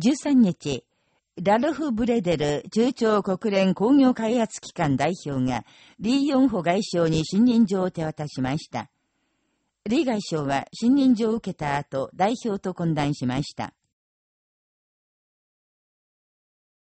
13日、ラルフ・ブレデル中朝国連工業開発機関代表が、リー・ヨンホ外相に信任状を手渡しました。リー外相は信任状を受けた後、代表と懇談しました。